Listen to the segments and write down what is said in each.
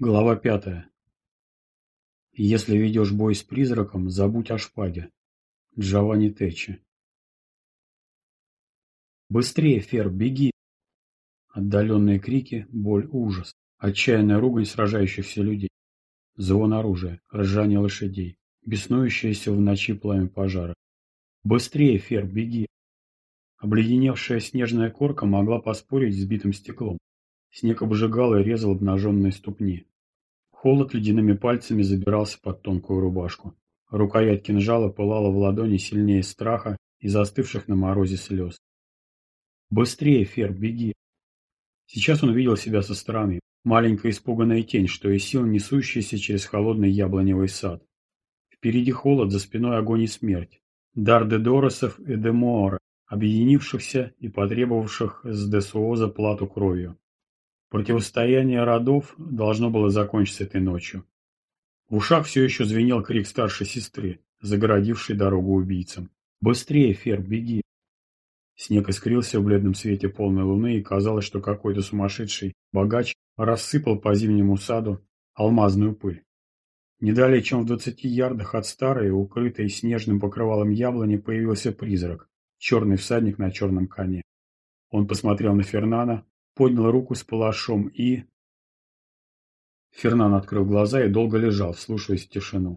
Глава пятая. Если ведешь бой с призраком, забудь о шпаге. Джованни Течи. Быстрее, Фер, беги! Отдаленные крики, боль, ужас, отчаянная ругань сражающихся людей, звон оружия, ржание лошадей, беснующееся в ночи пламя пожара. Быстрее, Фер, беги! Обледеневшая снежная корка могла поспорить с битым стеклом. Снег обжигал и резал обнаженные ступни. Холод ледяными пальцами забирался под тонкую рубашку. Рукоять кинжала пылала в ладони сильнее страха и застывших на морозе слез. «Быстрее, Фер, беги!» Сейчас он видел себя со стороны. Маленькая испуганная тень, что из сил несущаяся через холодный яблоневый сад. Впереди холод, за спиной огонь и смерть. Дар Дедоросов и Демоора, объединившихся и потребовавших с Десуоза плату кровью. Противостояние родов должно было закончиться этой ночью. В ушах все еще звенел крик старшей сестры, загородившей дорогу убийцам. «Быстрее, Фер, беги!» Снег искрился в бледном свете полной луны, и казалось, что какой-то сумасшедший богач рассыпал по зимнему саду алмазную пыль. Не далее, чем в двадцати ярдах от старой, укрытой снежным покрывалом яблони, появился призрак, черный всадник на черном коне. Он посмотрел на Фернана, поднял руку с палашом и... Фернан открыл глаза и долго лежал, вслушиваясь тишину.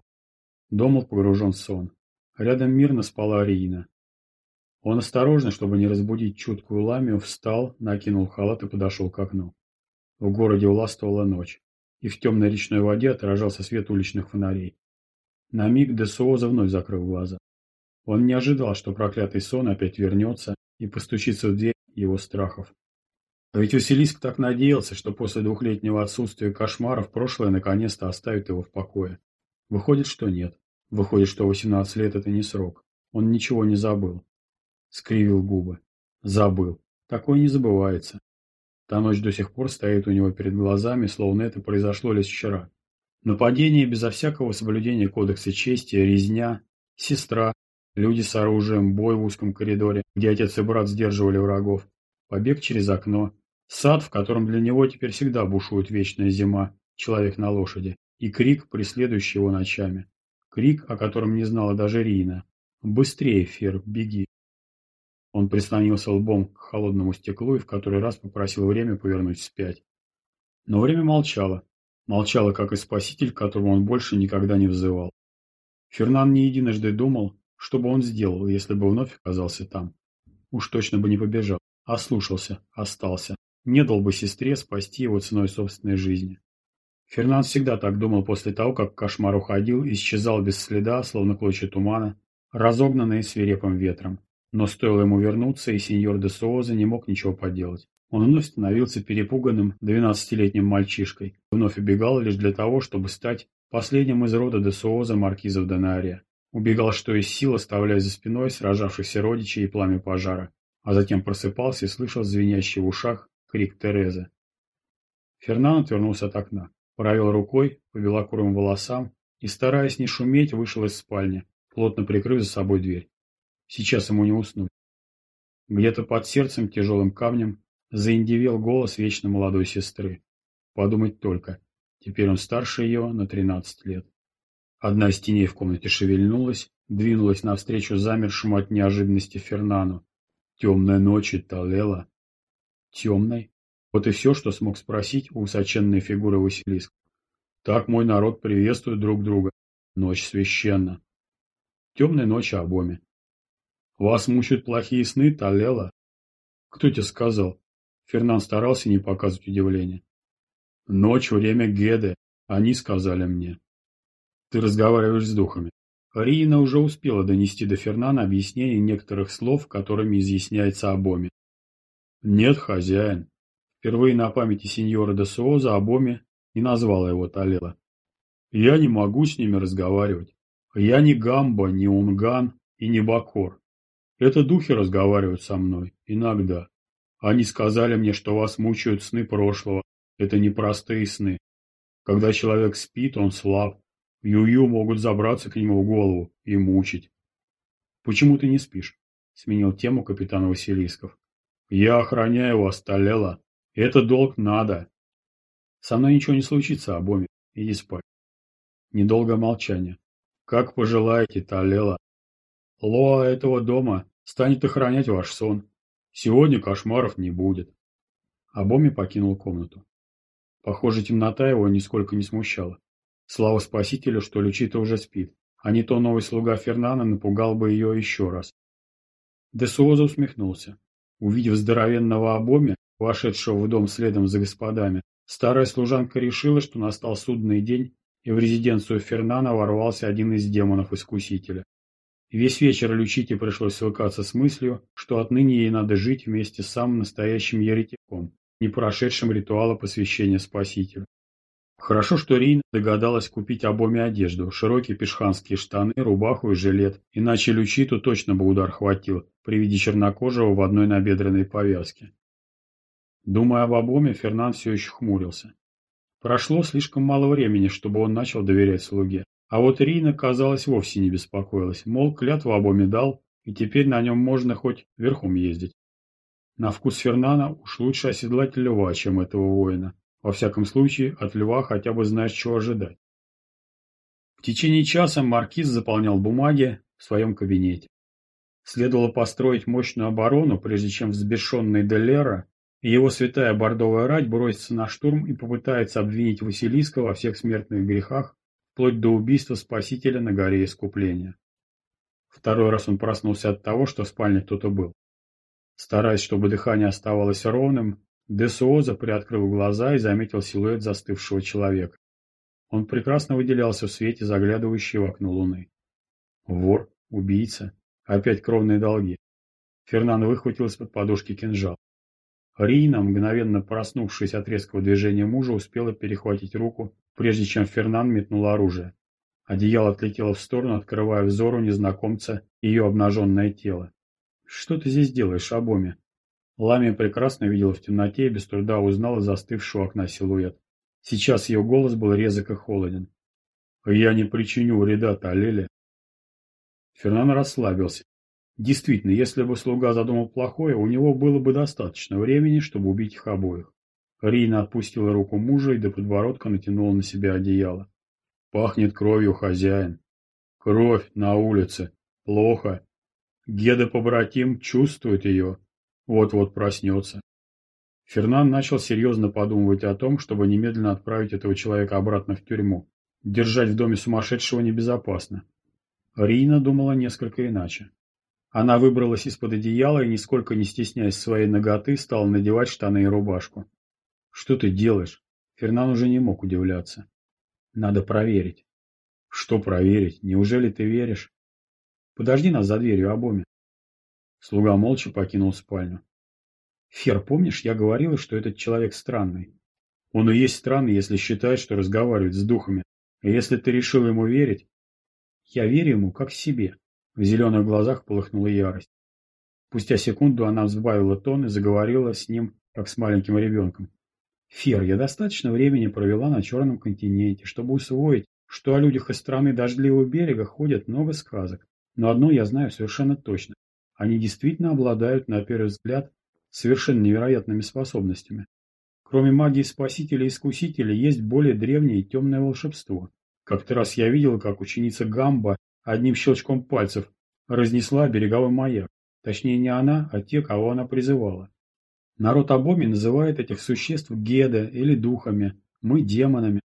Дом был погружен в сон. Рядом мирно спала Арина. Он осторожно, чтобы не разбудить чуткую ламию, встал, накинул халат и подошел к окну. В городе уластвовала ночь, и в темной речной воде отражался свет уличных фонарей. На миг Десуоза вновь закрыл глаза. Он не ожидал, что проклятый сон опять вернется и постучится в дверь его страхов. А ведь Василиск так надеялся, что после двухлетнего отсутствия кошмаров прошлое наконец-то оставит его в покое. Выходит, что нет. Выходит, что 18 лет это не срок. Он ничего не забыл. Скривил губы. Забыл. Такое не забывается. Та ночь до сих пор стоит у него перед глазами, словно это произошло лишь вчера. Нападение безо всякого соблюдения кодекса чести, резня, сестра, люди с оружием, бой в узком коридоре, где отец и брат сдерживали врагов, побег через окно, Сад, в котором для него теперь всегда бушует вечная зима, человек на лошади, и крик, преследующий его ночами. Крик, о котором не знала даже Рина. «Быстрее, Фер, беги!» Он прислонился лбом к холодному стеклу и в который раз попросил время повернуть вспять. Но время молчало. Молчало, как и спаситель, которого он больше никогда не взывал. Фернан не единожды думал, что бы он сделал, если бы вновь оказался там. Уж точно бы не побежал, ослушался, остался не дал бы сестре спасти его ценой собственной жизни. Фернанд всегда так думал после того, как кошмар уходил исчезал без следа, словно клочья тумана, разогнанные свирепым ветром. Но стоило ему вернуться, и сеньор де Суоза не мог ничего поделать. Он вновь становился перепуганным двенадцатилетним мальчишкой, вновь убегал лишь для того, чтобы стать последним из рода де Суоза маркизов Донария. Убегал что из сил, оставляя за спиной сражавшихся родичей и пламя пожара, а затем просыпался и слышал звенящий в ушах крик Терезы. Фернан отвернулся от окна, провел рукой по белокурым волосам и, стараясь не шуметь, вышел из спальни, плотно прикрыв за собой дверь. Сейчас ему не уснуть. Где-то под сердцем тяжелым камнем заиндивел голос вечно молодой сестры. Подумать только, теперь он старше ее на тринадцать лет. Одна из теней в комнате шевельнулась, двинулась навстречу замершему от неожиданности Фернану. Темная ночь и Талела темной. Вот и все, что смог спросить у высоченной фигуры Василиск. Так мой народ приветствует друг друга. Ночь священна. Темная ночь обоме. Вас мучают плохие сны, Талела? Кто тебе сказал? Фернан старался не показывать удивления. Ночь, время Геды. Они сказали мне. Ты разговариваешь с духами. Рина уже успела донести до Фернана объяснение некоторых слов, которыми изъясняется обоме. Нет, хозяин. Впервые на памяти сеньора де Суоза Абоми не назвала его Талела. Я не могу с ними разговаривать. Я не Гамба, не Унган и не Бакор. Это духи разговаривают со мной. Иногда. Они сказали мне, что вас мучают сны прошлого. Это непростые сны. Когда человек спит, он слаб. Ю-ю могут забраться к нему в голову и мучить. Почему ты не спишь? Сменил тему капитан Василисков. Я охраняю вас, Талела. Это долг надо. Со мной ничего не случится, Абоми. Иди спать. Недолгое молчание. Как пожелаете, Талела. Лоа этого дома станет охранять ваш сон. Сегодня кошмаров не будет. Абоми покинул комнату. Похоже, темнота его нисколько не смущала. Слава спасителю, что Лючита уже спит, а не то новый слуга Фернана напугал бы ее еще раз. Десуоза усмехнулся. Увидев здоровенного Абоми, вошедшего в дом следом за господами, старая служанка решила, что настал судный день, и в резиденцию Фернана ворвался один из демонов-искусителя. Весь вечер Лючите пришлось свыкаться с мыслью, что отныне ей надо жить вместе с самым настоящим еретиком, не прошедшим ритуала посвящения Спасителю. Хорошо, что Рейна догадалась купить обоме одежду, широкие пешханские штаны, рубаху и жилет, иначе Лючиту точно бы удар хватил при виде чернокожего в одной набедренной повязке. Думая об обоме, Фернан все еще хмурился. Прошло слишком мало времени, чтобы он начал доверять слуге. А вот Рина, казалось, вовсе не беспокоилась, мол, клятву обоме дал, и теперь на нем можно хоть верхом ездить. На вкус Фернана уж лучше оседлать льва, чем этого воина. Во всяком случае, от льва хотя бы знаешь, чего ожидать. В течение часа маркиз заполнял бумаги в своем кабинете. Следовало построить мощную оборону, прежде чем взбешенный Делера и его святая бордовая рать бросится на штурм и попытается обвинить Василиска во всех смертных грехах, вплоть до убийства Спасителя на горе Искупления. Второй раз он проснулся от того, что в спальне кто-то был. Стараясь, чтобы дыхание оставалось ровным, Десуоза приоткрыл глаза и заметил силуэт застывшего человека. Он прекрасно выделялся в свете, заглядывающей в окно луны. Вор, убийца, опять кровные долги. Фернан выхватил из-под подушки кинжал. Рина, мгновенно проснувшись от резкого движения мужа, успела перехватить руку, прежде чем Фернан метнул оружие. Одеяло отлетело в сторону, открывая взору незнакомца ее обнаженное тело. «Что ты здесь делаешь, Абоми?» Ламия прекрасно видела в темноте и без труда узнала застывшего окна силуэт. Сейчас ее голос был резок и холоден. «Я не причиню вреда Талеле». Фернан расслабился. Действительно, если бы слуга задумал плохое, у него было бы достаточно времени, чтобы убить их обоих. Рина отпустила руку мужа и до подбородка натянула на себя одеяло. «Пахнет кровью, хозяин. Кровь на улице. Плохо. Геда-побратим чувствует ее. Вот-вот проснется. Фернан начал серьезно подумывать о том, чтобы немедленно отправить этого человека обратно в тюрьму. Держать в доме сумасшедшего небезопасно. Рина думала несколько иначе. Она выбралась из-под одеяла и, нисколько не стесняясь своей ноготы, стала надевать штаны и рубашку. «Что ты делаешь?» Фернан уже не мог удивляться. «Надо проверить». «Что проверить? Неужели ты веришь?» Подожди нас за дверью, Абоми. Слуга молча покинул спальню. Фер, помнишь, я говорила, что этот человек странный? Он и есть странный, если считает, что разговаривает с духами. И если ты решил ему верить... Я верю ему, как себе. В зеленых глазах полыхнула ярость. Спустя секунду она взбавила тон и заговорила с ним, как с маленьким ребенком. Фер, я достаточно времени провела на Черном континенте, чтобы усвоить, что о людях из страны Дождливого берега ходят много сказок. Но одно я знаю совершенно точно. Они действительно обладают, на первый взгляд, совершенно невероятными способностями. Кроме магии Спасителя и Искусителя, есть более древнее и темное волшебство. Как-то раз я видел, как ученица Гамба одним щелчком пальцев разнесла береговой маяк. Точнее, не она, а те, кого она призывала. Народ Абоми называет этих существ Геда или духами, мы демонами.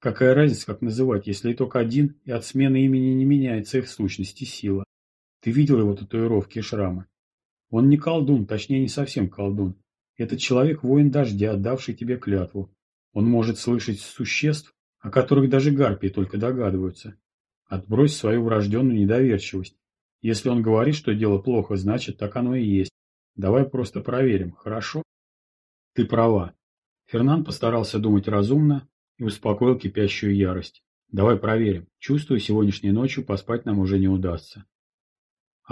Какая разница, как называть, если только один, и от смены имени не меняется их сущность и сила. Ты видел его татуировки и шрамы? Он не колдун, точнее, не совсем колдун. Этот человек воин дождя, отдавший тебе клятву. Он может слышать существ, о которых даже гарпии только догадываются. Отбрось свою врожденную недоверчивость. Если он говорит, что дело плохо, значит, так оно и есть. Давай просто проверим, хорошо? Ты права. Фернан постарался думать разумно, и успокоил кипящую ярость. «Давай проверим. Чувствую, сегодняшней ночью поспать нам уже не удастся».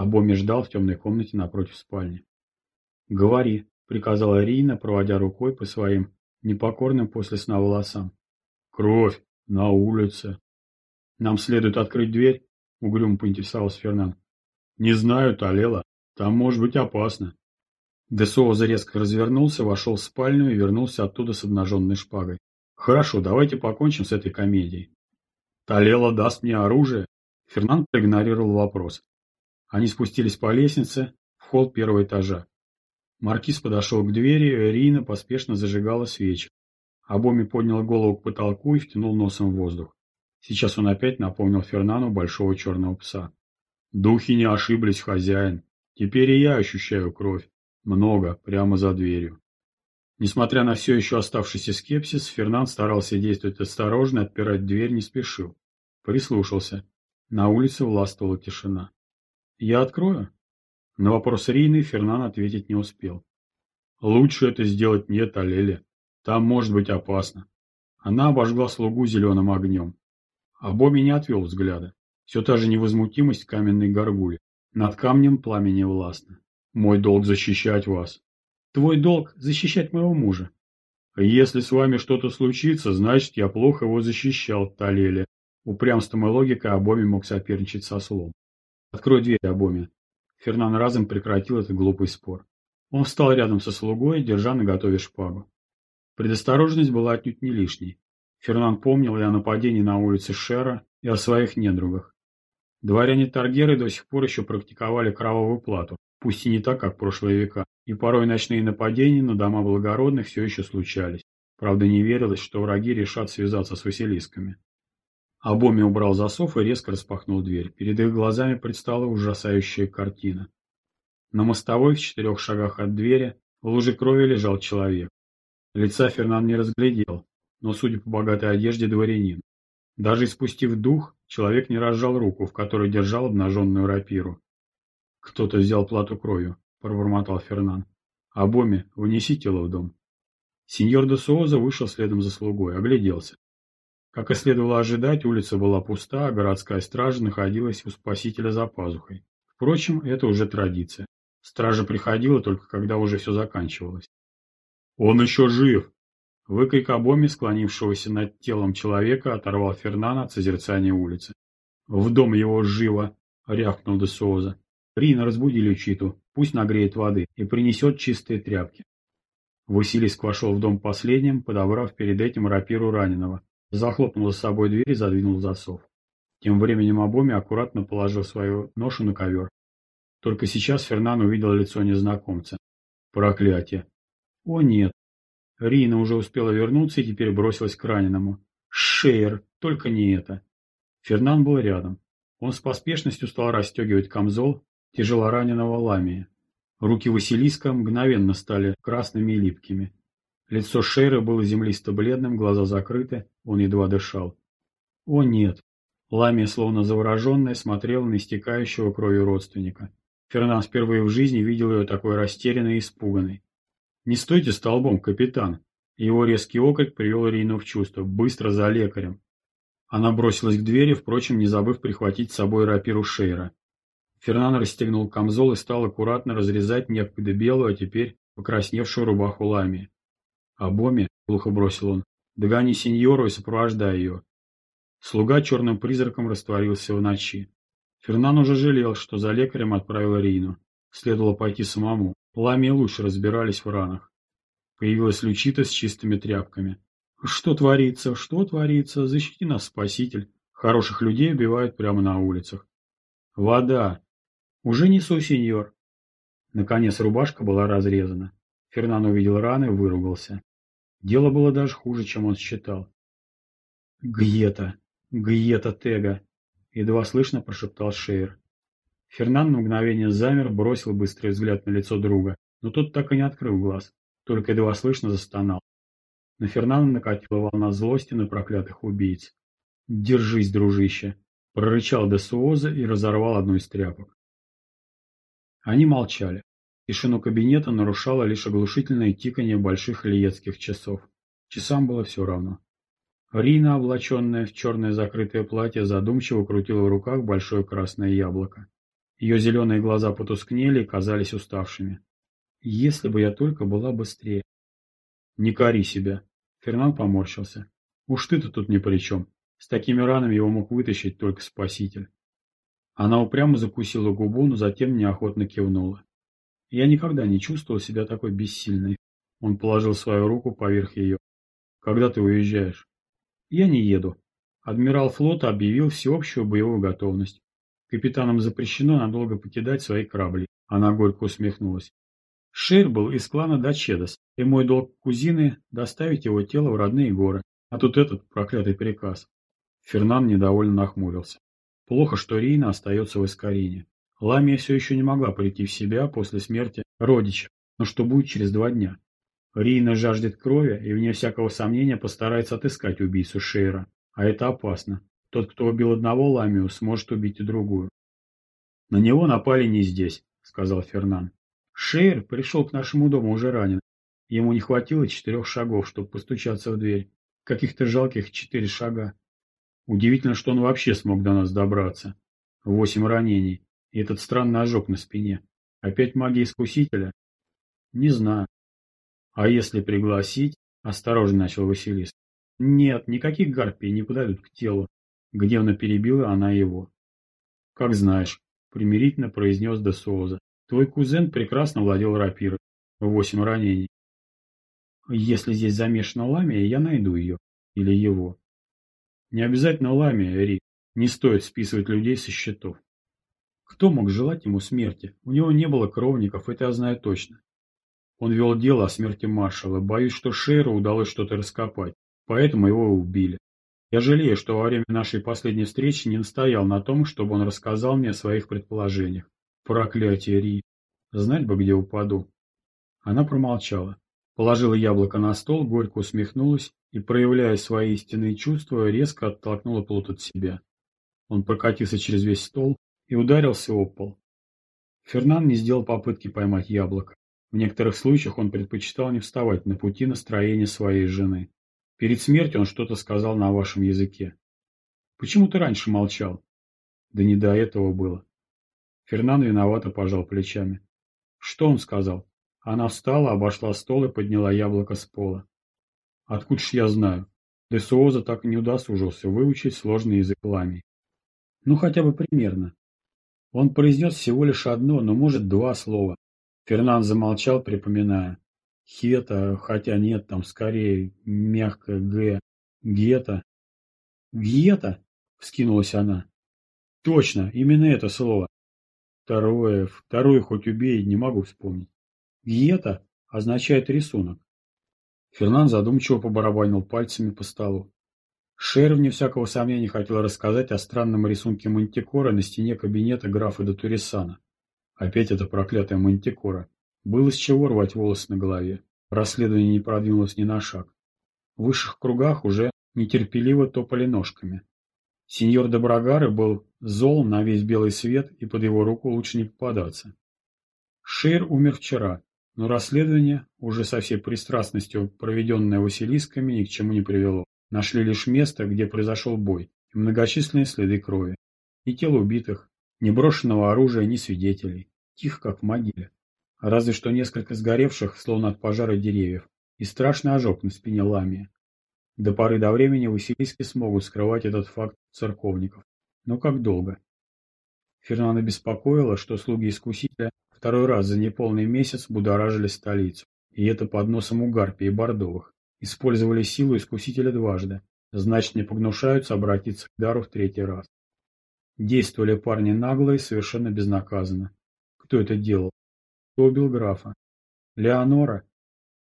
Абоми ждал в темной комнате напротив спальни. «Говори», — приказала Рина, проводя рукой по своим непокорным после сна волосам. «Кровь! На улице!» «Нам следует открыть дверь?» — угрюмо поинтересовался Фернан. «Не знаю, Талела. Там может быть опасно». Десоуза резко развернулся, вошел в спальню и вернулся оттуда с обнаженной шпагой. Хорошо, давайте покончим с этой комедией. Талела даст мне оружие. Фернанд проигнорировал вопрос. Они спустились по лестнице в холл первого этажа. Маркиз подошел к двери, Рина поспешно зажигала свечи. Абоми поднял голову к потолку и втянул носом в воздух. Сейчас он опять напомнил Фернану большого черного пса. Духи не ошиблись, хозяин. Теперь и я ощущаю кровь. Много, прямо за дверью. Несмотря на все еще оставшийся скепсис, Фернан старался действовать осторожно, отпирать дверь не спешил. Прислушался. На улице властвовала тишина. «Я открою?» На вопрос Рины Фернан ответить не успел. «Лучше это сделать нет, Алеле. Там может быть опасно». Она обожгла слугу зеленым огнем. А Боби не отвел взгляда. Все та же невозмутимость каменной горгули. Над камнем пламени властно. «Мой долг защищать вас. Твой долг – защищать моего мужа. Если с вами что-то случится, значит, я плохо его защищал, Талеле. Упрямством и логикой Абоми мог соперничать со слом. Открой дверь, Абоми. Фернан разом прекратил этот глупый спор. Он встал рядом со слугой, держа на готове шпагу. Предосторожность была отнюдь не лишней. Фернан помнил и о нападении на улице Шера, и о своих недругах. Дворяне Таргеры до сих пор еще практиковали кровавую плату, пусть и не так, как прошлые века, и порой ночные нападения на дома благородных все еще случались. Правда, не верилось, что враги решат связаться с Василисками. Абоми убрал засов и резко распахнул дверь. Перед их глазами предстала ужасающая картина. На мостовой, в четырех шагах от двери, в луже крови лежал человек. Лица Фернан не разглядел, но, судя по богатой одежде, дворянин. Даже испустив дух, человек не разжал руку, в которой держал обнаженную рапиру. «Кто-то взял плату кровью», — пробормотал Фернан. «Абоми, внеси тело в дом». Сеньор де Суоза вышел следом за слугой, огляделся. Как и следовало ожидать, улица была пуста, а городская стража находилась у спасителя за пазухой. Впрочем, это уже традиция. Стража приходила только когда уже все заканчивалось. «Он еще жив!» Выкрик Абоми, склонившегося над телом человека, оторвал Фернана от созерцания улицы. «В дом его живо!» — рявкнул де Суоза. Рина разбуди Лючиту, пусть нагреет воды и принесет чистые тряпки. Василиск вошел в дом последним, подобрав перед этим рапиру раненого. Захлопнул за собой дверь и задвинул засов. Тем временем Абоми аккуратно положил свою ношу на ковер. Только сейчас Фернан увидел лицо незнакомца. Проклятие! О нет! Рина уже успела вернуться и теперь бросилась к раненому. Шейер! Только не это! Фернан был рядом. Он с поспешностью стал расстегивать камзол, тяжелораненого ламия. Руки Василиска мгновенно стали красными и липкими. Лицо Шейра было землисто-бледным, глаза закрыты, он едва дышал. О нет! Ламия, словно завороженная, смотрела на истекающего кровью родственника. Фернан впервые в жизни видел ее такой растерянной и испуганной. «Не стойте столбом, капитан!» Его резкий окрик привел Рину в чувство. «Быстро за лекарем!» Она бросилась к двери, впрочем, не забыв прихватить с собой рапиру Шейра. Фернан расстегнул камзол и стал аккуратно разрезать некогда белую, а теперь покрасневшую рубаху Лами. «А Боми», — глухо бросил он, — «догони сеньору и сопровождай ее». Слуга черным призраком растворился в ночи. Фернан уже жалел, что за лекарем отправил Рину. Следовало пойти самому. Лами лучше разбирались в ранах. Появилась Лючита с чистыми тряпками. «Что творится? Что творится? Защити нас, спаситель. Хороших людей убивают прямо на улицах. Вода. «Уже несу, сеньор». Наконец рубашка была разрезана. Фернан увидел раны и выругался. Дело было даже хуже, чем он считал. «Гьета! Гьета Тега!» — едва слышно прошептал Шейер. Фернан на мгновение замер, бросил быстрый взгляд на лицо друга, но тот так и не открыл глаз, только едва слышно застонал. На Фернана накатила волна злости на проклятых убийц. «Держись, дружище!» — прорычал Десуоза и разорвал одну из тряпок. Они молчали. Тишину кабинета нарушало лишь оглушительное тиканье больших лиетских часов. Часам было все равно. Рина, облаченная в черное закрытое платье, задумчиво крутила в руках большое красное яблоко. Ее зеленые глаза потускнели и казались уставшими. «Если бы я только была быстрее!» «Не кори себя!» Фернан поморщился. «Уж ты-то тут ни при чем. С такими ранами его мог вытащить только спаситель». Она упрямо закусила губу, но затем неохотно кивнула. Я никогда не чувствовал себя такой бессильной. Он положил свою руку поверх ее. Когда ты уезжаешь? Я не еду. Адмирал флота объявил всеобщую боевую готовность. Капитанам запрещено надолго покидать свои корабли. Она горько усмехнулась. Шейр был из клана Дачедос, и мой долг кузины – доставить его тело в родные горы. А тут этот проклятый приказ. Фернан недовольно нахмурился. Плохо, что Рина остается в Искарине. Ламия все еще не могла прийти в себя после смерти родича, но что будет через два дня? Рина жаждет крови и, вне всякого сомнения, постарается отыскать убийцу Шейра. А это опасно. Тот, кто убил одного Ламию, сможет убить и другую. На него напали не здесь, сказал Фернан. Шейр пришел к нашему дому уже ранен. Ему не хватило четырех шагов, чтобы постучаться в дверь. Каких-то жалких четыре шага. Удивительно, что он вообще смог до нас добраться. Восемь ранений. И этот странный ожог на спине. Опять магия искусителя? Не знаю. А если пригласить? Осторожно начал Василис. Нет, никаких гарпий не подойдут к телу. Гневно перебила она его. Как знаешь, примирительно произнес де Соуза. Твой кузен прекрасно владел рапирой. Восемь ранений. Если здесь замешана ламия, я найду ее. Или его. Не обязательно ламия, Рик. Не стоит списывать людей со счетов. Кто мог желать ему смерти? У него не было кровников, это я знаю точно. Он вел дело о смерти маршала. Боюсь, что Шейру удалось что-то раскопать. Поэтому его убили. Я жалею, что во время нашей последней встречи не настоял на том, чтобы он рассказал мне о своих предположениях. Проклятие, Ри. Знать бы, где упаду. Она промолчала. Положила яблоко на стол, горько усмехнулась и, проявляя свои истинные чувства, резко оттолкнула плод от себя. Он прокатился через весь стол и ударился об пол. Фернан не сделал попытки поймать яблоко. В некоторых случаях он предпочитал не вставать на пути настроения своей жены. Перед смертью он что-то сказал на вашем языке. Почему ты раньше молчал? Да не до этого было. Фернан виновато пожал плечами. Что он сказал? Она встала, обошла стол и подняла яблоко с пола. Откуда ж я знаю? Десуоза так и не удосужился выучить сложный язык ламий. Ну, хотя бы примерно. Он произнес всего лишь одно, но, может, два слова. Фернан замолчал, припоминая. Хета, хотя нет, там скорее мягкое «г». Гета. Гета? Вскинулась она. Точно, именно это слово. Второе, второе хоть убей, не могу вспомнить. Гета означает рисунок. Фернан задумчиво побарабанил пальцами по столу. Шер, вне всякого сомнения, хотел рассказать о странном рисунке Мантикора на стене кабинета графа де Турисана. Опять эта проклятая Мантикора. Было с чего рвать волосы на голове. Расследование не продвинулось ни на шаг. В высших кругах уже нетерпеливо топали ножками. Сеньор Доброгары был зол на весь белый свет, и под его руку лучше не попадаться. Шейр умер вчера, но расследование, уже со всей пристрастностью, проведенное Василисками, ни к чему не привело. Нашли лишь место, где произошел бой, и многочисленные следы крови. Ни тел убитых, ни брошенного оружия, ни свидетелей. Тихо, как в могиле. Разве что несколько сгоревших, словно от пожара деревьев, и страшный ожог на спине ламия. До поры до времени Василиски смогут скрывать этот факт церковников. Но как долго? Фернана беспокоило, что слуги Искусителя второй раз за неполный месяц будоражили столицу. И это под носом у Гарпи и Бордовых. Использовали силу Искусителя дважды. Значит, не погнушаются обратиться к дару в третий раз. Действовали парни нагло и совершенно безнаказанно. Кто это делал? Кто убил графа? Леонора?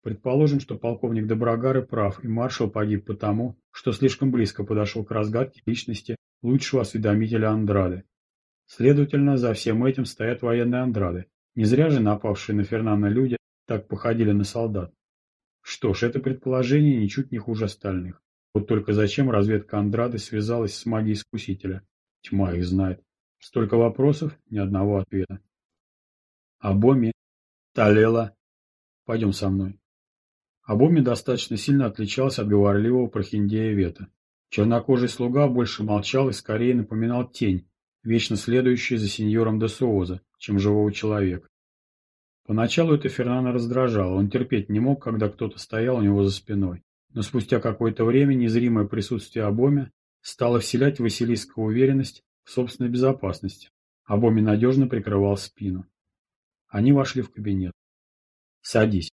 Предположим, что полковник Доброгары прав, и маршал погиб потому, что слишком близко подошел к разгадке личности лучшего осведомителя Андрады. Следовательно, за всем этим стоят военные Андрады. Не зря же напавшие на Фернана люди так походили на солдат. Что ж, это предположение ничуть не хуже остальных. Вот только зачем разведка Андрады связалась с магией Искусителя? Тьма их знает. Столько вопросов, ни одного ответа. Абоми, Талела, пойдем со мной. Абоми достаточно сильно отличался от говорливого прохиндея Вета. Чернокожий слуга больше молчал и скорее напоминал тень, вечно следующую за сеньором де чем живого человека. Поначалу это Фернана раздражало, он терпеть не мог, когда кто-то стоял у него за спиной. Но спустя какое-то время незримое присутствие Абоми стало вселять Василиска уверенность в собственной безопасности. Абоми надежно прикрывал спину. Они вошли в кабинет. «Садись».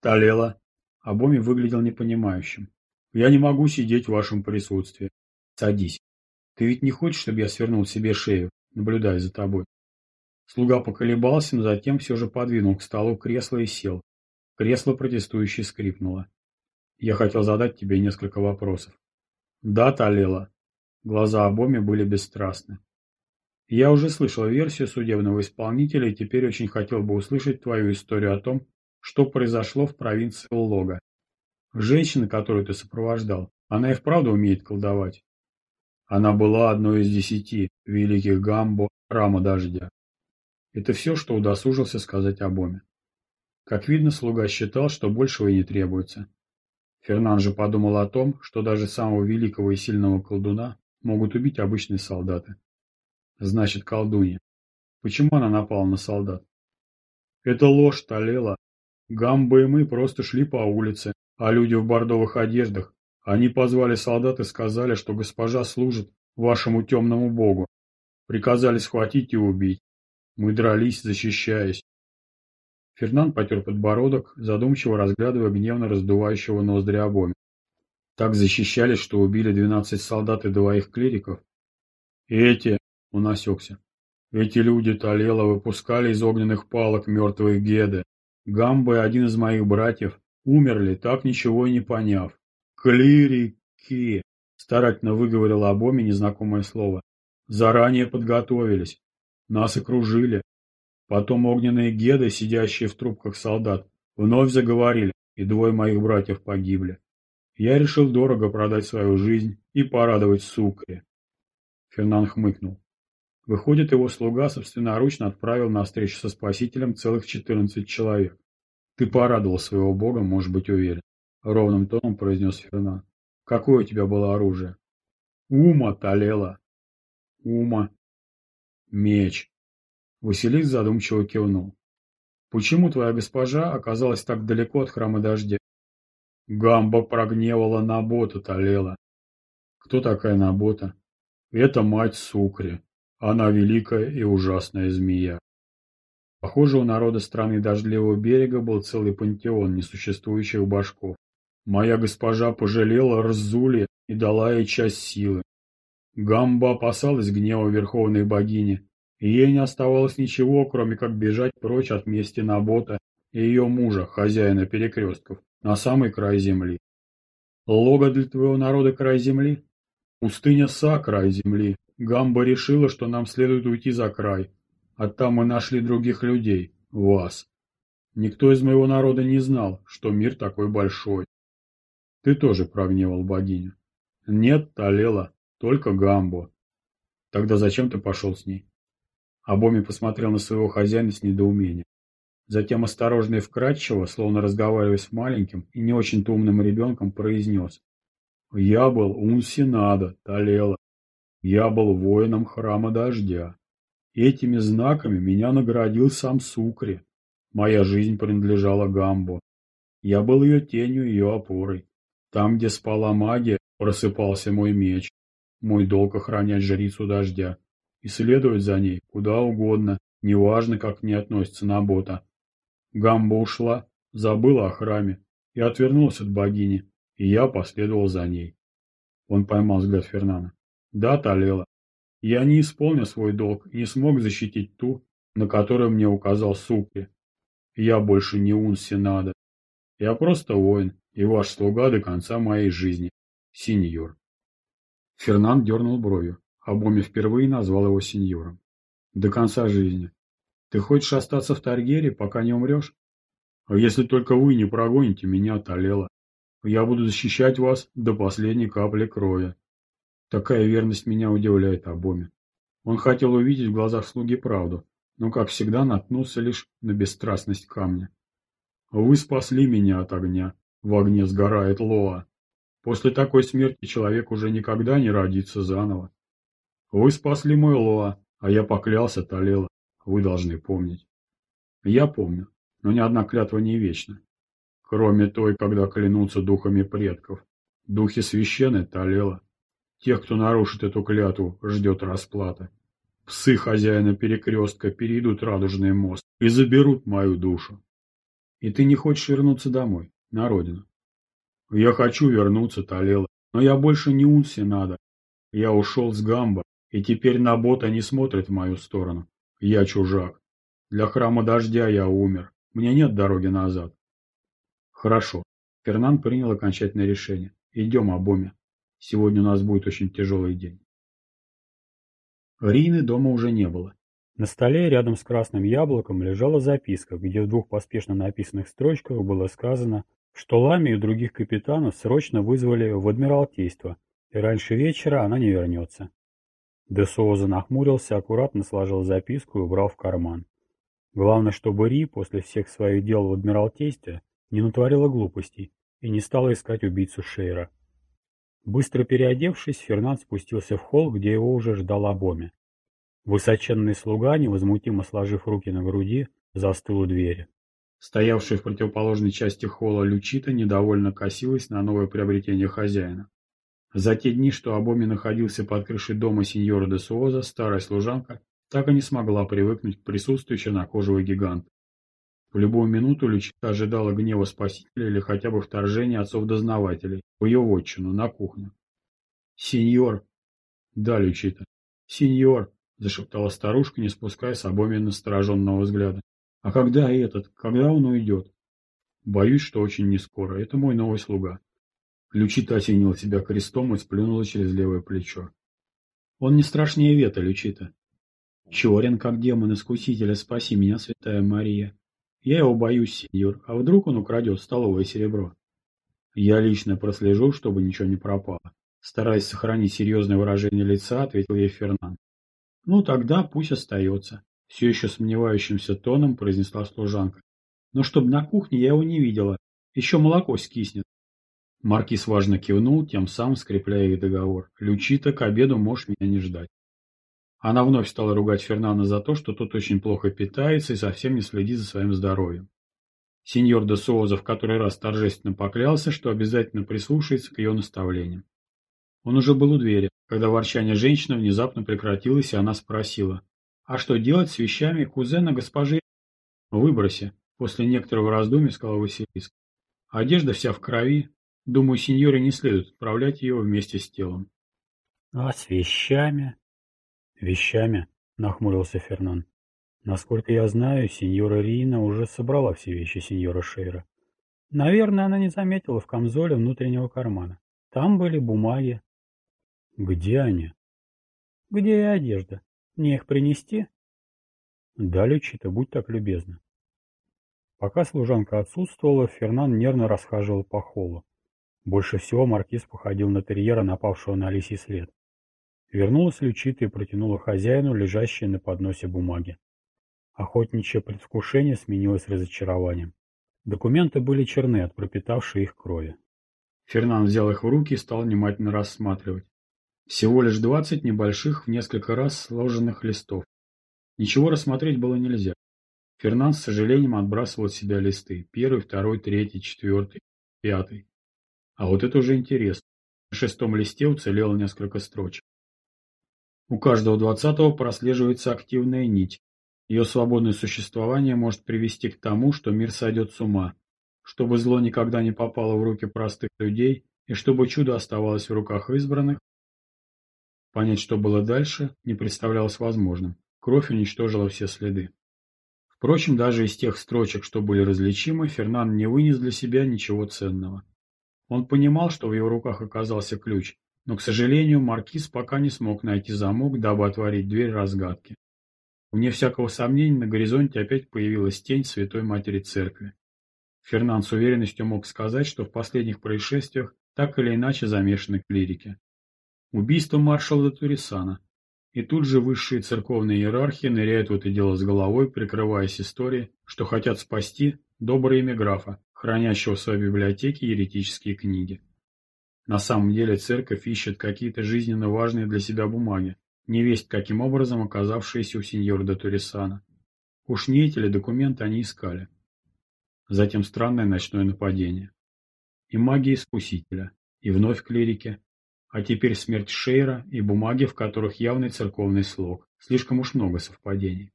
Талела. Абоми выглядел непонимающим. Я не могу сидеть в вашем присутствии. Садись. Ты ведь не хочешь, чтобы я свернул себе шею, наблюдая за тобой? Слуга поколебался, но затем все же подвинул к столу кресло и сел. Кресло протестующе скрипнуло. Я хотел задать тебе несколько вопросов. Да, Талела. Глаза Абоми были бесстрастны. Я уже слышал версию судебного исполнителя и теперь очень хотел бы услышать твою историю о том, что произошло в провинции Лога. Женщина, которую ты сопровождал, она и вправду умеет колдовать. Она была одной из десяти великих гамбо Рама Дождя. Это все, что удосужился сказать Абоме. Как видно, слуга считал, что большего и не требуется. Фернан же подумал о том, что даже самого великого и сильного колдуна могут убить обычные солдаты. Значит, колдунья. Почему она напала на солдат? Это ложь, Талела. Гамба и мы просто шли по улице, а люди в бордовых одеждах. Они позвали солдат и сказали, что госпожа служит вашему темному богу. Приказали схватить и убить. Мы дрались, защищаясь. Фернан потер подбородок, задумчиво разглядывая гневно раздувающего ноздри обоми. Так защищались, что убили двенадцать солдат и двоих клириков. Эти он осекся. Эти люди Талела выпускали из огненных палок мертвые геды. Гамба и один из моих братьев умерли, так ничего и не поняв. Клирики! Старательно выговорила Абоми незнакомое слово. Заранее подготовились. Нас окружили. Потом огненные геды, сидящие в трубках солдат, вновь заговорили, и двое моих братьев погибли. Я решил дорого продать свою жизнь и порадовать сукре. Фернан хмыкнул. Выходит, его слуга собственноручно отправил на встречу со Спасителем целых четырнадцать человек. Ты порадовал своего бога, можешь быть уверен. Ровным тоном произнес Фернан. Какое у тебя было оружие? Ума, Талела. Ума. Меч. Василис задумчиво кивнул. Почему твоя госпожа оказалась так далеко от храма дождя? Гамба прогневала Набота, Талела. Кто такая Набота? Это мать Сукри. Она великая и ужасная змея. Похоже, у народа страны Дождливого берега был целый пантеон несуществующих башков. Моя госпожа пожалела Рзули и дала ей часть силы. Гамба опасалась гнева верховной богини, ей не оставалось ничего, кроме как бежать прочь от мести Набота и ее мужа, хозяина перекрестков, на самый край земли. Лога для твоего народа край земли? Пустыня Са край земли, Гамба решила, что нам следует уйти за край, а там мы нашли других людей, вас. Никто из моего народа не знал, что мир такой большой. Ты тоже прогневал богиню. Нет, Талела, только Гамбо. Тогда зачем ты пошел с ней? Абоми посмотрел на своего хозяина с недоумением. Затем осторожно и вкрадчиво, словно разговаривая с маленьким и не очень-то умным ребенком, произнес. «Я был Унсинада, Талела. Я был воином храма дождя. Этими знаками меня наградил сам Сукри. Моя жизнь принадлежала Гамбо. Я был ее тенью, ее опорой. Там, где спала магия, просыпался мой меч. Мой долг охранять жрицу дождя. И следовать за ней куда угодно, неважно, как к ней относится Набота. Гамбо ушла, забыла о храме и отвернулась от богини, и я последовал за ней. Он поймал взгляд Фернана. Да, Талела, я не исполнил свой долг и не смог защитить ту, на которую мне указал Сукри. Я больше не ун Сенада. Я просто воин и ваш слуга до конца моей жизни, сеньор. Фернанд дернул бровью, а Боми впервые назвал его сеньором. До конца жизни. Ты хочешь остаться в Таргере, пока не умрешь? А если только вы не прогоните меня, Талела, я буду защищать вас до последней капли крови. Такая верность меня удивляет обоими. Он хотел увидеть в глазах слуги правду, но, как всегда, наткнулся лишь на бесстрастность камня. «Вы спасли меня от огня. В огне сгорает Лоа. После такой смерти человек уже никогда не родится заново. Вы спасли мой Лоа, а я поклялся Талела. Вы должны помнить». «Я помню, но ни одна клятва не вечна. Кроме той, когда клянутся духами предков. Духи священны Талела. Тех, кто нарушит эту клятву, ждет расплата. Псы хозяина перекрестка перейдут радужный мост и заберут мою душу. И ты не хочешь вернуться домой, на родину? Я хочу вернуться, Талела, но я больше не унси надо. Я ушел с Гамба, и теперь Набота не смотрит в мою сторону. Я чужак. Для храма дождя я умер. Мне нет дороги назад. Хорошо. Фернан принял окончательное решение. Идем, Абоме. Сегодня у нас будет очень тяжелый день. Рины дома уже не было. На столе рядом с красным яблоком лежала записка, где в двух поспешно написанных строчках было сказано, что Лами и других капитанов срочно вызвали в Адмиралтейство, и раньше вечера она не вернется. Десоуза нахмурился, аккуратно сложил записку и убрал в карман. Главное, чтобы Ри после всех своих дел в Адмиралтействе не натворила глупостей и не стала искать убийцу Шейра. Быстро переодевшись, Фернанд спустился в холл, где его уже ждал Абоми. Высоченный слуга, невозмутимо сложив руки на груди, застыл у двери. Стоявшая в противоположной части холла Лючита недовольно косилась на новое приобретение хозяина. За те дни, что Абоми находился под крышей дома сеньора де Суоза, старая служанка так и не смогла привыкнуть к присутствию чернокожего гиганта. В любую минуту Лючита ожидала гнева спасителя или хотя бы вторжения отцов-дознавателей в ее вотчину, на кухню. «Сеньор!» «Да, Лючита!» «Сеньор!» — зашептала старушка, не спуская с обоими настороженного взгляда. «А когда этот? Когда он уйдет?» «Боюсь, что очень нескоро. Это мой новый слуга». Лючита осенила себя крестом и сплюнула через левое плечо. «Он не страшнее вета, Лючита. Черен, как демон искусителя, спаси меня, святая Мария. Я его боюсь, сеньор, а вдруг он украдет столовое серебро? Я лично прослежу, чтобы ничего не пропало. Стараясь сохранить серьезное выражение лица, ответил ей Фернан. Ну, тогда пусть остается. Все еще сомневающимся тоном произнесла служанка. Но чтобы на кухне я его не видела. Еще молоко скиснет. Маркиз важно кивнул, тем самым скрепляя их договор. Лючита к обеду можешь меня не ждать. Она вновь стала ругать Фернана за то, что тот очень плохо питается и совсем не следит за своим здоровьем. Сеньор де Соуза в который раз торжественно поклялся, что обязательно прислушается к ее наставлениям. Он уже был у двери, когда ворчание женщины внезапно прекратилось, и она спросила, «А что делать с вещами кузена госпожи?» «Выброси», — после некоторого раздумья сказал Василиск. «Одежда вся в крови. Думаю, сеньоре не следует отправлять ее вместе с телом». «А с вещами?» «Вещами?» — нахмурился Фернан. «Насколько я знаю, сеньора Рина уже собрала все вещи сеньора Шейра. Наверное, она не заметила в камзоле внутреннего кармана. Там были бумаги». «Где они?» «Где и одежда? Мне их принести?» «Да, Лючита, будь так любезна». Пока служанка отсутствовала, Фернан нервно расхаживал по холлу. Больше всего маркиз походил на терьера, напавшего на лисий след. Вернулась Лючита и протянула хозяину лежащие на подносе бумаги. Охотничье предвкушение сменилось разочарованием. Документы были черны от пропитавшей их крови. Фернан взял их в руки и стал внимательно рассматривать. Всего лишь двадцать небольших в несколько раз сложенных листов. Ничего рассмотреть было нельзя. Фернан с сожалением отбрасывал от себя листы. Первый, второй, третий, четвертый, пятый. А вот это уже интересно. На шестом листе уцелело несколько строчек. У каждого двадцатого прослеживается активная нить. Ее свободное существование может привести к тому, что мир сойдет с ума, чтобы зло никогда не попало в руки простых людей и чтобы чудо оставалось в руках избранных. Понять, что было дальше, не представлялось возможным. Кровь уничтожила все следы. Впрочем, даже из тех строчек, что были различимы, Фернан не вынес для себя ничего ценного. Он понимал, что в его руках оказался ключ, но, к сожалению, маркиз пока не смог найти замок, дабы отворить дверь разгадки. Вне всякого сомнения, на горизонте опять появилась тень Святой Матери Церкви. Фернанд с уверенностью мог сказать, что в последних происшествиях так или иначе замешаны клирики. Убийство маршала Турисана. И тут же высшие церковные иерархии ныряют в это дело с головой, прикрываясь историей, что хотят спасти доброе имя графа, хранящего в своей библиотеке еретические книги. На самом деле церковь ищет какие-то жизненно важные для себя бумаги, невесть каким образом оказавшиеся у сеньора де Турисана. Уж не эти ли документы они искали. Затем странное ночное нападение. И магия искусителя, и вновь клирики, а теперь смерть Шейра и бумаги, в которых явный церковный слог. Слишком уж много совпадений.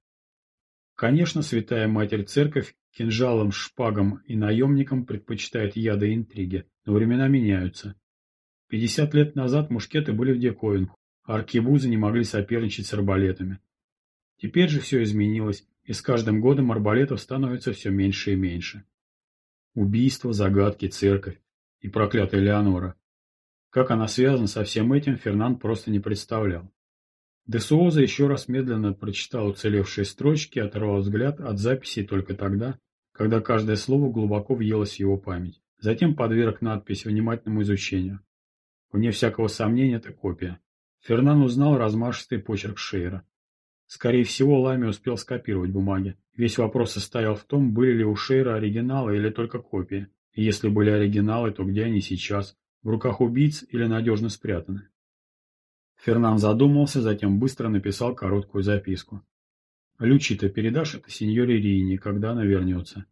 Конечно, святая Матерь Церковь кинжалам, шпагам и наемникам предпочитает яды и интриги, но времена меняются. Пятьдесят лет назад мушкеты были в диковинку, а аркебузы не могли соперничать с арбалетами. Теперь же все изменилось, и с каждым годом арбалетов становится все меньше и меньше. Убийство, загадки, церковь и проклятая Леонора. Как она связана со всем этим, Фернанд просто не представлял. Десуоза еще раз медленно прочитал уцелевшие строчки оторвал взгляд от записей только тогда, когда каждое слово глубоко въелось в его память. Затем подверг надпись внимательному изучению. Вне всякого сомнения, это копия. Фернан узнал размашистый почерк Шейра. Скорее всего, Лами успел скопировать бумаги. Весь вопрос состоял в том, были ли у Шейра оригиналы или только копии. И если были оригиналы, то где они сейчас? В руках убийц или надежно спрятаны? Фернан задумался, затем быстро написал короткую записку. «Лючи, передашь это сеньоре Рине, когда она вернется?»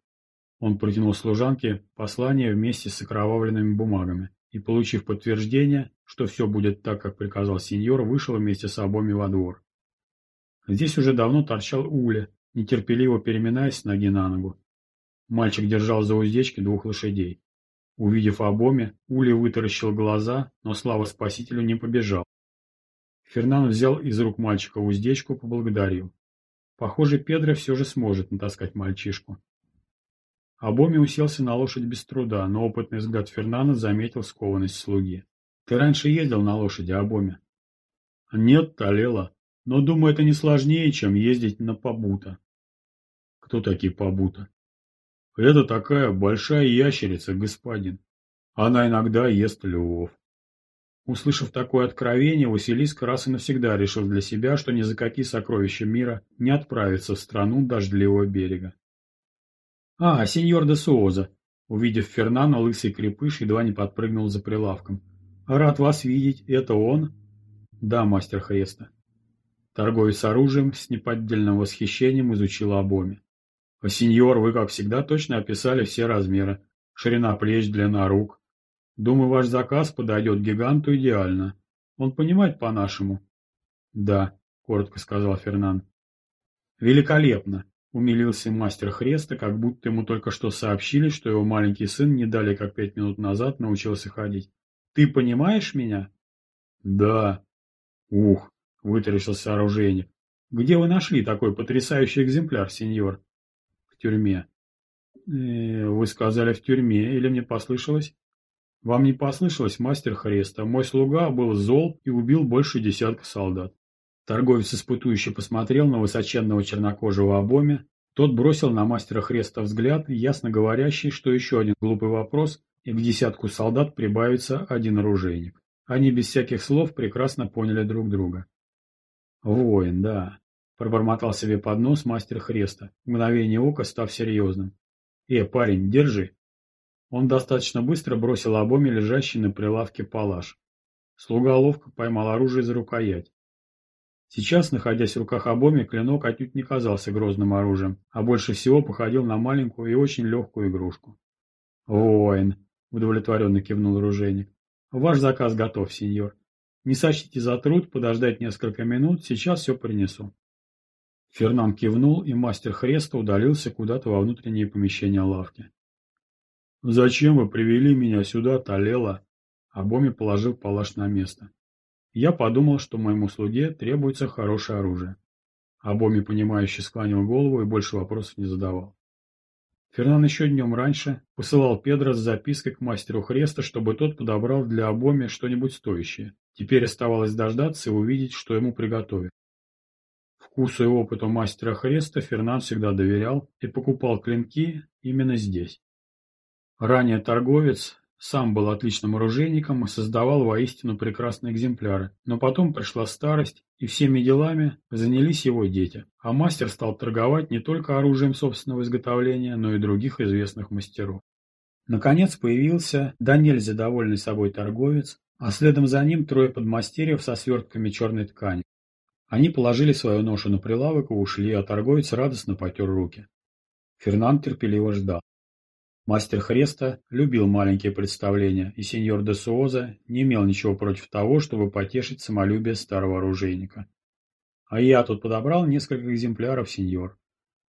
Он протянул служанке послание вместе с окровавленными бумагами и, получив подтверждение, что все будет так, как приказал сеньор, вышел вместе с обоими во двор. Здесь уже давно торчал Уля, нетерпеливо переминаясь с ноги на ногу. Мальчик держал за уздечки двух лошадей. Увидев обоме, Уля вытаращил глаза, но слава спасителю не побежал. Фернан взял из рук мальчика уздечку, поблагодарил. Похоже, Педро все же сможет натаскать мальчишку. Абоми уселся на лошадь без труда, но опытный взгляд Фернана заметил скованность слуги. «Ты раньше ездил на лошади, Абоми?» «Нет, Талела. Но, думаю, это не сложнее, чем ездить на Пабута». «Кто такие Пабута?» «Это такая большая ящерица, господин. Она иногда ест львов». Услышав такое откровение, Василиск раз и навсегда решил для себя, что ни за какие сокровища мира не отправится в страну дождливого берега. «А, сеньор де Суоза!» Увидев Фернана, лысый крепыш едва не подпрыгнул за прилавком. «Рад вас видеть. Это он?» «Да, мастер Хреста». Торговец оружием с неподдельным восхищением изучил обоми. «А сеньор, вы, как всегда, точно описали все размеры. Ширина плеч, длина рук, Думаю, ваш заказ подойдет гиганту идеально. Он понимает по-нашему? Да, коротко сказал Фернан. Великолепно, умилился мастер Хреста, как будто ему только что сообщили, что его маленький сын не дали как пять минут назад научился ходить. Ты понимаешь меня? Да. Ух, вытаращился оружейник. Где вы нашли такой потрясающий экземпляр, сеньор? В тюрьме. Э, вы сказали в тюрьме, или мне послышалось? Вам не послышалось, мастер Хреста, мой слуга был зол и убил больше десятка солдат. Торговец испытующе посмотрел на высоченного чернокожего обоме. Тот бросил на мастера Хреста взгляд, ясно говорящий, что еще один глупый вопрос, и к десятку солдат прибавится один оружейник. Они без всяких слов прекрасно поняли друг друга. «Воин, да», — пробормотал себе под нос мастер Хреста, мгновение ока став серьезным. «Э, парень, держи». Он достаточно быстро бросил обоми лежащий на прилавке палаш. Слуга ловко поймал оружие за рукоять. Сейчас, находясь в руках обоми, клинок отнюдь не казался грозным оружием, а больше всего походил на маленькую и очень легкую игрушку. «Воин!» — удовлетворенно кивнул оружейник. «Ваш заказ готов, сеньор. Не сочтите за труд подождать несколько минут, сейчас все принесу». Фернан кивнул, и мастер Хреста удалился куда-то во внутреннее помещение лавки. «Зачем вы привели меня сюда, Талела?» Абоми положил палаш на место. Я подумал, что моему слуге требуется хорошее оружие. Абоми, понимающе склонил голову и больше вопросов не задавал. Фернан еще днем раньше посылал Педро с запиской к мастеру Хреста, чтобы тот подобрал для Абоми что-нибудь стоящее. Теперь оставалось дождаться и увидеть, что ему приготовят. Вкусу и опыту мастера Хреста Фернан всегда доверял и покупал клинки именно здесь. Ранее торговец сам был отличным оружейником и создавал воистину прекрасные экземпляры, но потом пришла старость, и всеми делами занялись его дети, а мастер стал торговать не только оружием собственного изготовления, но и других известных мастеров. Наконец появился да нельзя довольный собой торговец, а следом за ним трое подмастерьев со свертками черной ткани. Они положили свою ношу на прилавок и ушли, а торговец радостно потер руки. Фернанд терпеливо ждал. Мастер Хреста любил маленькие представления, и сеньор де Суоза не имел ничего против того, чтобы потешить самолюбие старого оружейника. А я тут подобрал несколько экземпляров, сеньор.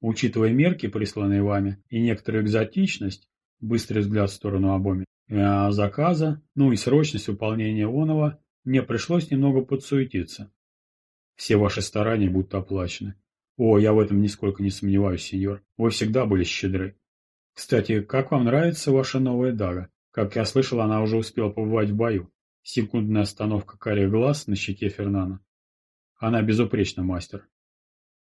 Учитывая мерки, присланные вами, и некоторую экзотичность, быстрый взгляд в сторону обоми, э, заказа, ну и срочность выполнения оного, мне пришлось немного подсуетиться. Все ваши старания будут оплачены. О, я в этом нисколько не сомневаюсь, сеньор. Вы всегда были щедры. Кстати, как вам нравится ваша новая дага? Как я слышал, она уже успела побывать в бою. Секундная остановка карих глаз на щеке Фернана. Она безупречна, мастер.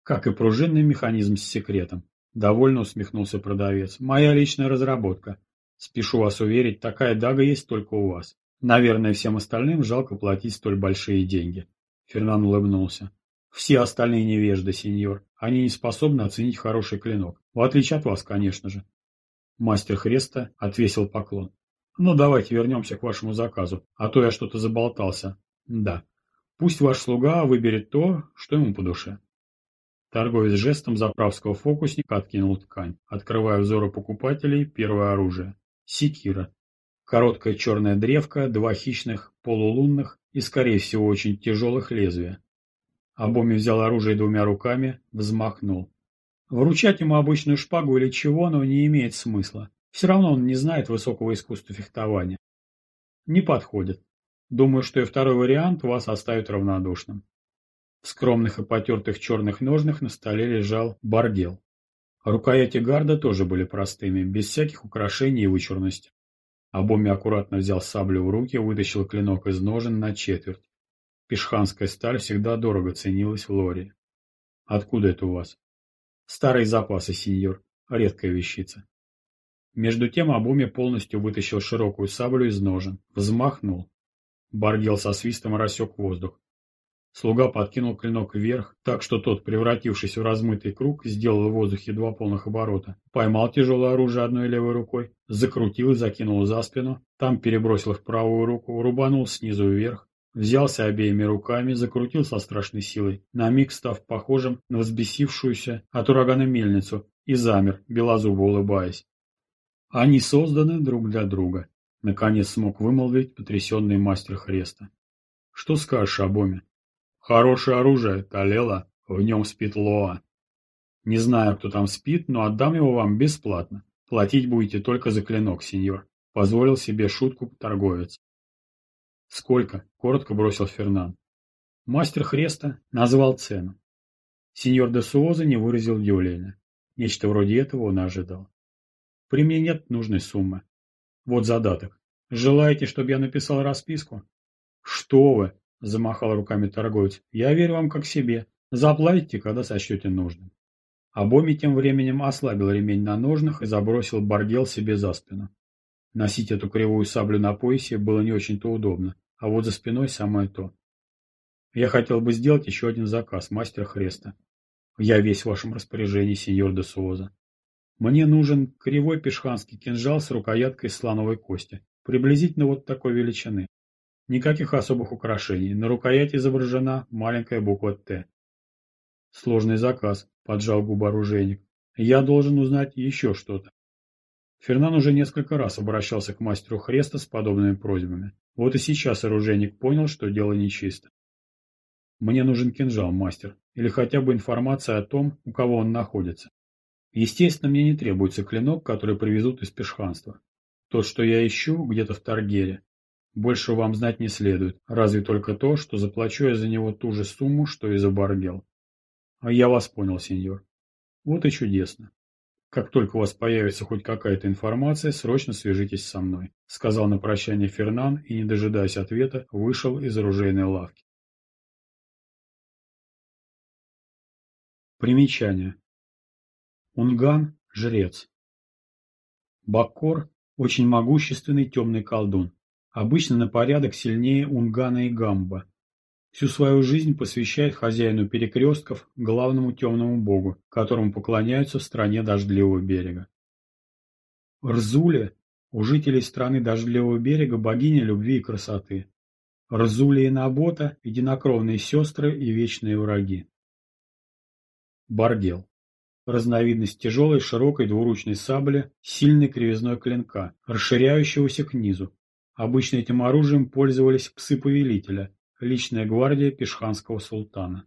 Как и пружинный механизм с секретом. Довольно усмехнулся продавец. Моя личная разработка. Спешу вас уверить, такая дага есть только у вас. Наверное, всем остальным жалко платить столь большие деньги. Фернан улыбнулся. Все остальные невежды, сеньор. Они не способны оценить хороший клинок. В отличие от вас, конечно же. Мастер Хреста отвесил поклон. Ну, давайте вернемся к вашему заказу, а то я что-то заболтался. Да. Пусть ваш слуга выберет то, что ему по душе. Торговец жестом заправского фокусника откинул ткань, открывая взору покупателей первое оружие. Секира. Короткая черная древка, два хищных, полулунных и, скорее всего, очень тяжелых лезвия. Абоми взял оружие двумя руками, взмахнул. Вручать ему обычную шпагу или чего, но не имеет смысла. Все равно он не знает высокого искусства фехтования. Не подходит. Думаю, что и второй вариант вас оставит равнодушным. В скромных и потертых черных ножнах на столе лежал баргел. Рукояти гарда тоже были простыми, без всяких украшений и вычурности. Абоми аккуратно взял саблю в руки, вытащил клинок из ножен на четверть. Пешханская сталь всегда дорого ценилась в лоре. Откуда это у вас? Старые запасы, сеньор. Редкая вещица. Между тем Абуми полностью вытащил широкую саблю из ножен, взмахнул. Баргел со свистом рассек воздух. Слуга подкинул клинок вверх, так что тот, превратившись в размытый круг, сделал в воздухе два полных оборота. Поймал тяжелое оружие одной левой рукой, закрутил и закинул за спину, там перебросил в правую руку, рубанул снизу вверх, взялся обеими руками, закрутил со страшной силой, на миг став похожим на взбесившуюся от урагана мельницу, и замер, белозубо улыбаясь. Они созданы друг для друга. Наконец смог вымолвить потрясенный мастер Хреста. Что скажешь об Оме? Хорошее оружие, Талела, в нем спит Лоа. Не знаю, кто там спит, но отдам его вам бесплатно. Платить будете только за клинок, сеньор. Позволил себе шутку торговец. Сколько? Коротко бросил Фернан. Мастер Хреста назвал цену. Сеньор де Суоза не выразил удивления. Нечто вроде этого он ожидал. При мне нет нужной суммы. Вот задаток. Желаете, чтобы я написал расписку? Что вы, замахал руками торговец. Я верю вам как себе. Заплатите, когда сочтете нужным. Абоми тем временем ослабил ремень на ножнах и забросил баргел себе за спину. Носить эту кривую саблю на поясе было не очень-то удобно, а вот за спиной самое то. Я хотел бы сделать еще один заказ, мастер Хреста. Я весь в вашем распоряжении, сеньор де Суоза. Мне нужен кривой пешханский кинжал с рукояткой слоновой кости, приблизительно вот такой величины. Никаких особых украшений, на рукояти изображена маленькая буква «Т». Сложный заказ, поджал губы оружейник. Я должен узнать еще что-то. Фернан уже несколько раз обращался к мастеру Хреста с подобными просьбами. Вот и сейчас оружейник понял, что дело нечисто. Мне нужен кинжал, мастер, или хотя бы информация о том, у кого он находится. Естественно, мне не требуется клинок, который привезут из пешханства. Тот, что я ищу, где-то в Таргере. Больше вам знать не следует, разве только то, что заплачу я за него ту же сумму, что и за Баргел. А я вас понял, сеньор. Вот и чудесно. Как только у вас появится хоть какая-то информация, срочно свяжитесь со мной, сказал на прощание Фернан и, не дожидаясь ответа, вышел из оружейной лавки. Примечание. Унган – жрец. Баккор – очень могущественный темный колдун, обычно на порядок сильнее Унгана и Гамба. Всю свою жизнь посвящает хозяину перекрестков, главному темному богу, которому поклоняются в стране Дождливого берега. Рзуле – у жителей страны Дождливого берега богиня любви и красоты. Рзуле и Набота – единокровные сестры и вечные враги. Баргел разновидность тяжелой широкой двуручной сабли сильной кривизной клинка, расширяющегося к низу. Обычно этим оружием пользовались псы повелителя, личная гвардия пешханского султана.